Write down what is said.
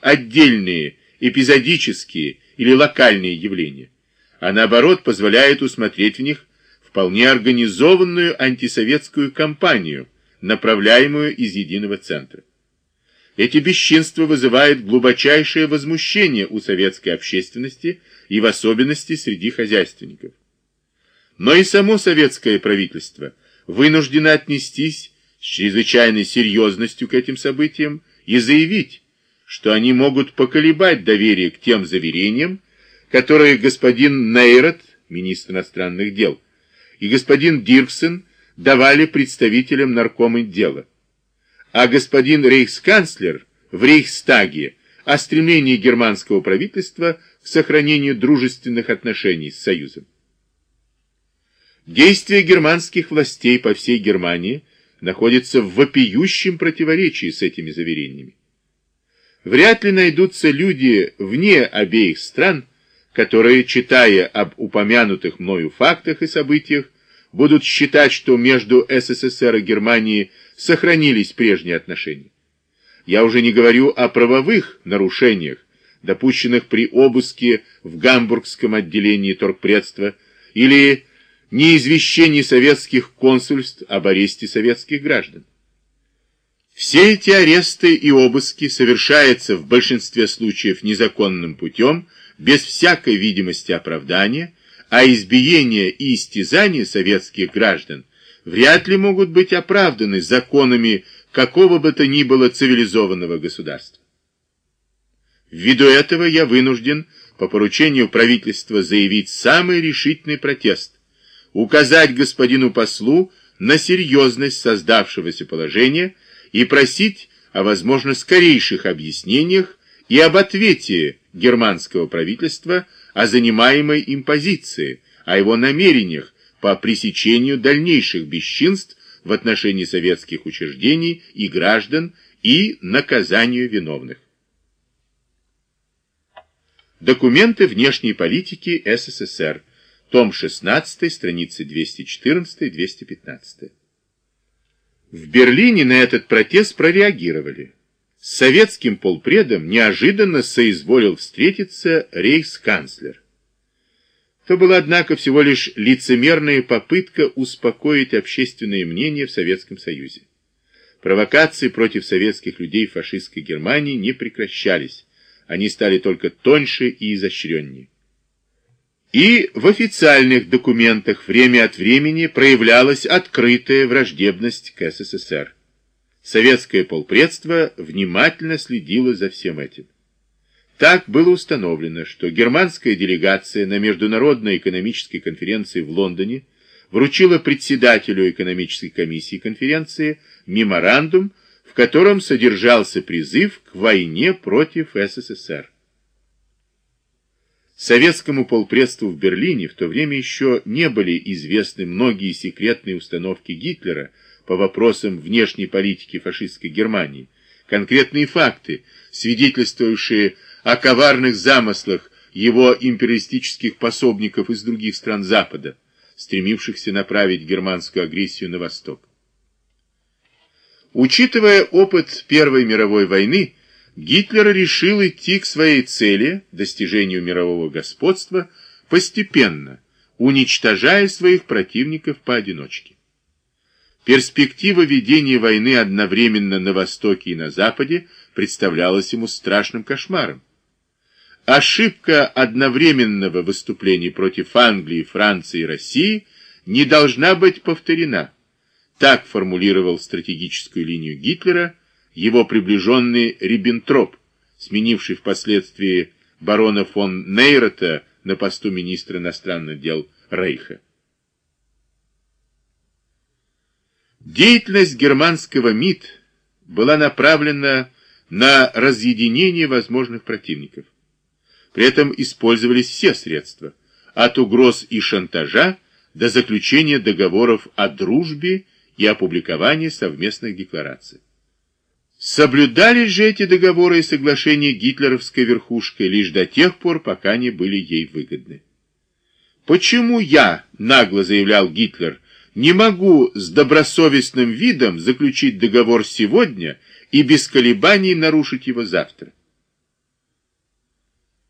отдельные, эпизодические или локальные явления, а наоборот позволяет усмотреть в них вполне организованную антисоветскую кампанию, направляемую из единого центра. Эти бесчинства вызывают глубочайшее возмущение у советской общественности и в особенности среди хозяйственников. Но и само советское правительство вынуждено отнестись с чрезвычайной серьезностью к этим событиям и заявить, что они могут поколебать доверие к тем заверениям, которые господин Нейрот, министр иностранных дел, и господин Дирксен давали представителям наркома дела, а господин рейхсканцлер в Рейхстаге о стремлении германского правительства к сохранению дружественных отношений с Союзом. Действия германских властей по всей Германии находятся в вопиющем противоречии с этими заверениями. Вряд ли найдутся люди вне обеих стран, которые, читая об упомянутых мною фактах и событиях, будут считать, что между СССР и Германией сохранились прежние отношения. Я уже не говорю о правовых нарушениях, допущенных при обыске в гамбургском отделении торгпредства или неизвещении советских консульств об аресте советских граждан. Все эти аресты и обыски совершаются в большинстве случаев незаконным путем, без всякой видимости оправдания, а избиения и истязания советских граждан вряд ли могут быть оправданы законами какого бы то ни было цивилизованного государства. Ввиду этого я вынужден по поручению правительства заявить самый решительный протест, указать господину послу на серьезность создавшегося положения и просить о, возможно, скорейших объяснениях и об ответе германского правительства о занимаемой им позиции, о его намерениях по пресечению дальнейших бесчинств в отношении советских учреждений и граждан и наказанию виновных. Документы внешней политики СССР. Том 16, страницы 214-215. В Берлине на этот протест прореагировали. С советским полпредом неожиданно соизволил встретиться рейхсканцлер. То была, однако, всего лишь лицемерная попытка успокоить общественное мнение в Советском Союзе. Провокации против советских людей фашистской Германии не прекращались, они стали только тоньше и изощреннее. И в официальных документах время от времени проявлялась открытая враждебность к СССР. Советское полпредство внимательно следило за всем этим. Так было установлено, что германская делегация на Международной экономической конференции в Лондоне вручила председателю экономической комиссии конференции меморандум, в котором содержался призыв к войне против СССР. Советскому полпредству в Берлине в то время еще не были известны многие секретные установки Гитлера по вопросам внешней политики фашистской Германии, конкретные факты, свидетельствующие о коварных замыслах его империалистических пособников из других стран Запада, стремившихся направить германскую агрессию на восток. Учитывая опыт Первой мировой войны, Гитлер решил идти к своей цели, достижению мирового господства, постепенно, уничтожая своих противников поодиночке. Перспектива ведения войны одновременно на Востоке и на Западе представлялась ему страшным кошмаром. Ошибка одновременного выступления против Англии, Франции и России не должна быть повторена. Так формулировал стратегическую линию Гитлера его приближенный Риббентроп, сменивший впоследствии барона фон Нейрота на посту министра иностранных дел Рейха. Деятельность германского МИД была направлена на разъединение возможных противников. При этом использовались все средства, от угроз и шантажа до заключения договоров о дружбе и опубликования совместных деклараций. Соблюдались же эти договоры и соглашения гитлеровской верхушкой лишь до тех пор, пока они были ей выгодны. «Почему я, — нагло заявлял Гитлер, — не могу с добросовестным видом заключить договор сегодня и без колебаний нарушить его завтра?